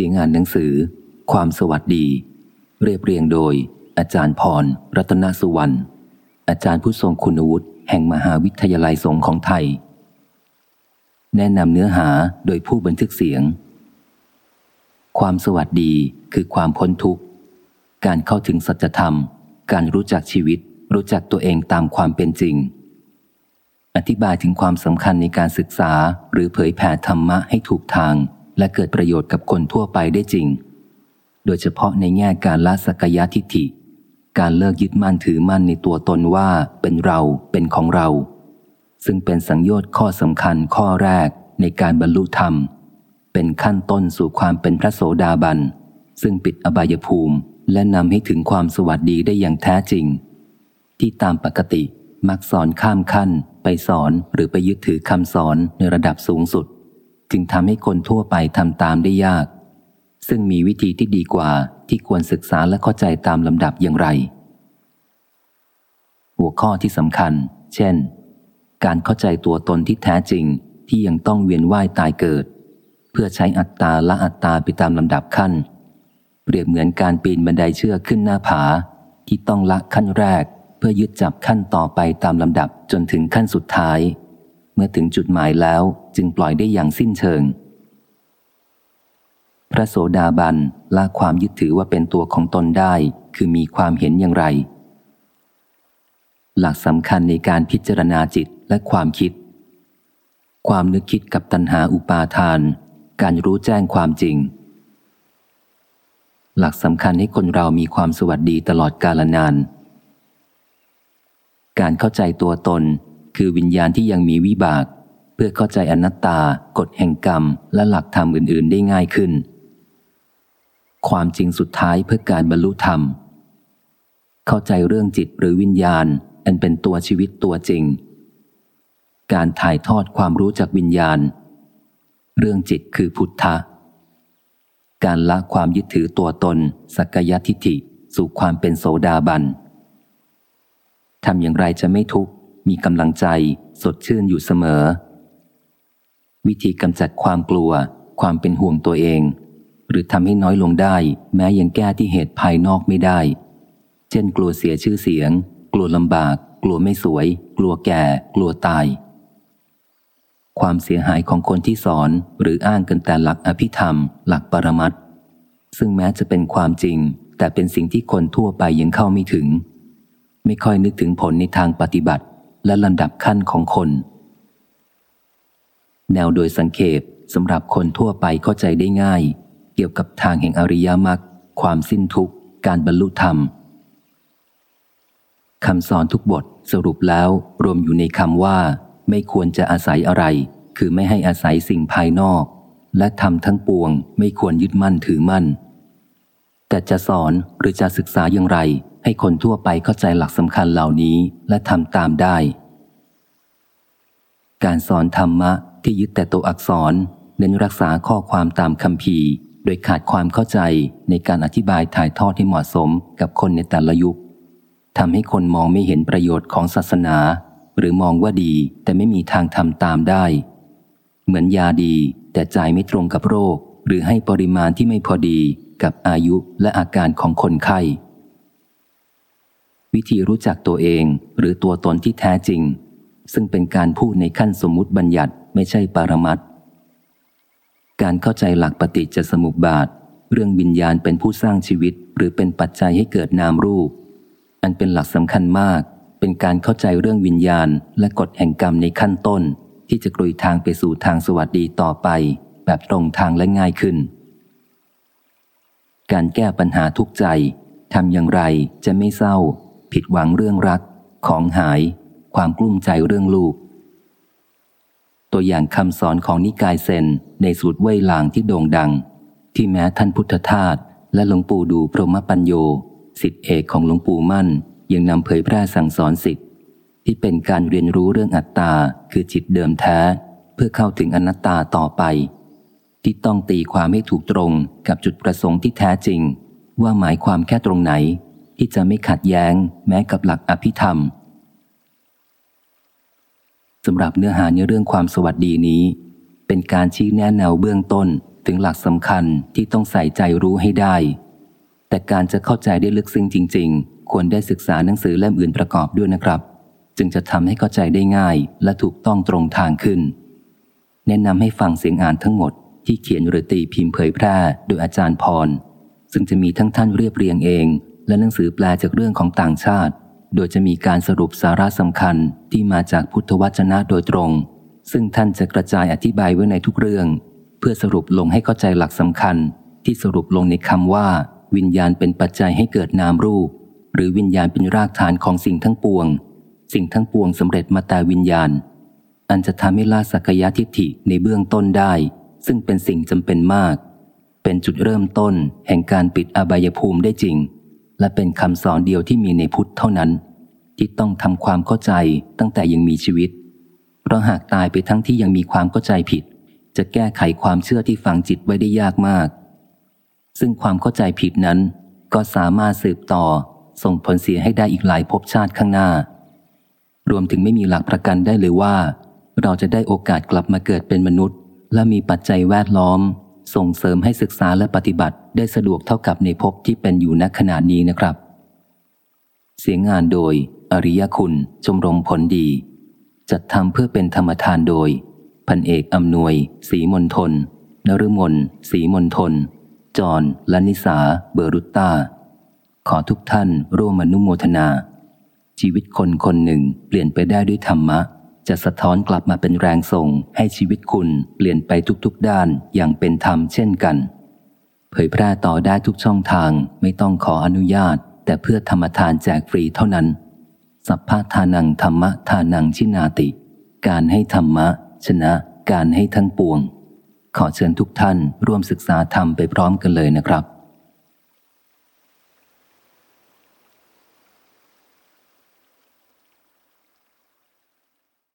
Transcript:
สียงอ่านหนังสือ ความสวัสดี เรียบเรียงโดย อาจารย์พร รัตนสุวรรณ อาจารย์ผู้ทรงคุณวุฒิแห่งมหาวิทยาลัยสงฆ์ของไทย แนะนำเนื้อหาโดยผู้บันทึกเสียง ความสวัสดีคือความพ้นทุกข์ การเข้าถึงสัจธรรม การรู้จักชีวิต รู้จักตัวเองตามความเป็นจริง อธิบายถึงความสำคัญในการศึกษาหรือเผยแผ่ธรรมะให้ถูกทาง และเกิดประโยชน์กับคนทั่วไปได้จริง โดยเฉพาะในแง่การละสักยะทิฏฐิ การเลิกยึดมั่นถือมั่นในตัวตนว่าเป็นเราเป็นของเรา ซึ่งเป็นสังโยชน์ข้อสำคัญข้อแรกในการบรรลุธรรม เป็นขั้นต้นสู่ความเป็นพระโสดาบัน ซึ่งปิดอบายภูมิและนำให้ถึงความสวัสดีได้อย่างแท้จริง ที่ตามปกติมักสอนข้ามขั้น ไปสอนหรือไปยึดถือคำสอนในระดับสูงสุด จึงทำให้คนทั่วไปทำตามได้ยาก ซึ่งมีวิธีที่ดีกว่าที่ควรศึกษาและเข้าใจตามลำดับอย่างไร หัวข้อที่สำคัญ เช่น การเข้าใจตัวตนที่แท้จริงที่ยังต้องเวียนว่ายตายเกิด เพื่อใช้อัตตาละอัตตาไปตามลำดับขั้น เปรียบเหมือนการปีนบันไดเชือกขึ้นหน้าผา ที่ต้องละขั้นแรก เพื่อยึดจับขั้นต่อไปตามลำดับจนถึงขั้นสุดท้าย มื่อถึงจุดหมายแล้วจึงปล่อยได้อย่างสิ้นเชิง พระโสดาบันละความยึดถือว่าเป็นตัวของตนได้ คือมีความเห็นอย่างไร หลักสำคัญในการพิจารณาจิตและความคิด ความนึกคิดกับตัณหาอุปาทาน การรู้แจ้งความจริง หลักสำคัญให้คนเรามีความสวัสดีตลอดกาลนาน การเข้าใจตัวตน คือวิญญาณที่ยังมีวิบาก เพื่อเข้าใจอนัตตากฎแห่งกรรม และหลักธรรมอื่น ๆ ได้ง่ายขึ้น ความจริงสุดท้ายเพื่อการบรรลุธรรม เข้าใจเรื่องจิตหรือวิญญาณ อันเป็นตัวชีวิตตัวจริง การถ่ายทอดความรู้จากวิญญาณ เรื่องจิตคือพุทธะการละความยึดถือตัวตน สักยทิฐิ สู่ความเป็นโสดาบันทำอย่างไรจะไม่ทุกข์ มีกำลังใจ สดชื่นอยู่เสมอ วิธีกำจัดความกลัว ความเป็นห่วงตัวเอง หรือทำให้น้อยลงได้ แม้ยังแก้ที่เหตุภายนอกไม่ได้ เช่น กลัวเสียชื่อเสียง กลัวลำบาก กลัวไม่สวย กลัวแก่ กลัวตาย ความเสียหายของคนที่สอนหรืออ้างกันแต่หลักอภิธรรม หลักปรมัตซึ่งแม้จะเป็นความจริง แต่เป็นสิ่งที่คนทั่วไปยังเข้าไม่ถึง ไม่ค่อยนึกถึงผลในทางปฏิบัติ และลำดับขั้นของคน แนวโดยสังเขปสำหรับคนทั่วไปเข้าใจได้ง่าย เกี่ยวกับทางแห่งอริยมรรคความสิ้นทุกข์ การบรรลุธรรมคำสอนทุกบทสรุปแล้วรวมอยู่ในคำว่า ไม่ควรจะอาศัยอะไร คือไม่ให้อาศัยสิ่งภายนอก และทำทั้งปวงไม่ควรยึดมั่นถือมั่น แต่จะสอนหรือจะศึกษาอย่างไร ให้คนทั่วไปเข้าใจหลักสำคัญเหล่านี้และทำตามได้ การสอนธรรมะที่ยึดแต่ตัวอักษร เน้นรักษาข้อความตามคำพีโดยขาดความเข้าใจในการอธิบายถ่ายทอดให้เหมาะสมกับคนในแต่ละยุคทำให้คนมองไม่เห็นประโยชน์ของศาสนา หรือมองว่าดีแต่ไม่มีทางทำตามได้ เหมือนยาดีแต่จ่ายไม่ตรงกับโรค หรือให้ปริมาณที่ไม่พอดีกับอายุและอาการของคนไข้ วิธีรู้จักตัวเองหรือตัวตนที่แท้จริง ซึ่งเป็นการพูดในขั้นสมมุติบัญญัติไม่ใช่ปรมัตการเข้าใจหลักปฏิจจสมุปบาท เรื่องวิญญาณเป็นผู้สร้างชีวิต หรือเป็นปัจจัยให้เกิดนามรูป อันเป็นหลักสำคัญมาก เป็นการเข้าใจเรื่องวิญญาณ และกฎแห่งกรรมในขั้นต้น ที่จะกลุยทางไปสู่ทางสวัสดีต่อไป แบบตรงทางและง่ายขึ้น การแก้ปัญหาทุกใจทำอย่างไรจะไม่เศร้า ผิดหวังเรื่องรัก ของหาย ความกลุ้มใจเรื่องลูก ตัวอย่างคำสอนของนิกายเซนในสูตรเว่ยหลางที่โด่งดัง ที่แม้ท่านพุทธทาสและหลวงปู่ดูพรหมปัญโยสิทธิเอกของหลวงปู่มั่น ยังนำเผยแพร่สั่งสอนสิทธิที่เป็นการเรียนรู้เรื่องอัตตาคือจิตเดิมแท้ เพื่อเข้าถึงอนัตตาต่อไป ที่ต้องตีความให้ถูกตรงกับจุดประสงค์ที่แท้จริง ว่าหมายความแค่ตรงไหน ที่จะไม่ขัดแย้งแม้กับหลักอภิธรรมสำหรับเนื้อหาในเรื่องความสวัสดีนี้ เป็นการชี้แนะแนวเบื้องต้นถึงหลักสำคัญที่ต้องใส่ใจรู้ให้ได้ แต่การจะเข้าใจได้ลึกซึ้งจริง ๆ ควรได้ศึกษาหนังสือเล่มอื่นประกอบด้วยนะครับ จึงจะทำให้เข้าใจได้ง่ายและถูกต้องตรงทางขึ้น แนะนำให้ฟังเสียงอ่านทั้งหมดที่เขียนหรือตีพิมพ์เผยแพร่โดยอาจารย์พร ซึ่งจะมีทั้งท่านเรียบเรียงเอง และหนังสือแปลจากเรื่องของต่างชาติ โดยจะมีการสรุปสาระสำคัญที่มาจากพุทธวจนะโดยตรง ซึ่งท่านจะกระจายอธิบายไว้ในทุกเรื่อง เพื่อสรุปลงให้เข้าใจหลักสำคัญ ที่สรุปลงในคำว่า วิญญาณเป็นปัจจัยให้เกิดนามรูป หรือวิญญาณเป็นรากฐานของสิ่งทั้งปวง สิ่งทั้งปวงสำเร็จมาแต่วิญญาณ อันจะทำให้ละสักยะทิฏฐิในเบื้องต้นได้ ซึ่งเป็นสิ่งจำเป็นมาก เป็นจุดเริ่มต้นแห่งการปิดอบายภูมิได้จริง และเป็นคำสอนเดียวที่มีในพุทธเท่านั้น ที่ต้องทำความเข้าใจตั้งแต่ยังมีชีวิต เพราะหากตายไปทั้งที่ยังมีความเข้าใจผิด จะแก้ไขความเชื่อที่ฝังจิตไว้ได้ยากมาก ซึ่งความเข้าใจผิดนั้น ก็สามารถสืบต่อส่งผลเสียให้ได้อีกหลายภพชาติข้างหน้า รวมถึงไม่มีหลักประกันได้เลยว่า เราจะได้โอกาสกลับมาเกิดเป็นมนุษย์ และมีปัจจัยแวดล้อม ส่งเสริมให้ศึกษาและปฏิบัติได้สะดวกเท่ากับในภพที่เป็นอยู่ณขณะนี้นะครับ เสียงงานโดย อริยคุณ ชมรมผลดี จัดทำเพื่อเป็นธรรมทานโดย พันเอกอำนวยศรีมนทนนฤมลศรีมนทน จอนและนิสา เบอรุตตาขอทุกท่านร่วมอนุโมทนา ชีวิตคนคนหนึ่งเปลี่ยนไปได้ด้วยธรรมะ จะสะท้อนกลับมาเป็นแรงส่งให้ชีวิตคุณเปลี่ยนไปทุกๆด้านอย่างเป็นธรรมเช่นกัน เผยแพร่ต่อได้ทุกช่องทางไม่ต้องขออนุญาต แต่เพื่อธรรมทานแจกฟรีเท่านั้น สัพพะทานังธรรมะทานังชินาติ การให้ธรรมะ ชนะ การให้ทั้งปวง ขอเชิญทุกท่านร่วมศึกษาธรรมไปพร้อมกันเลยนะครับ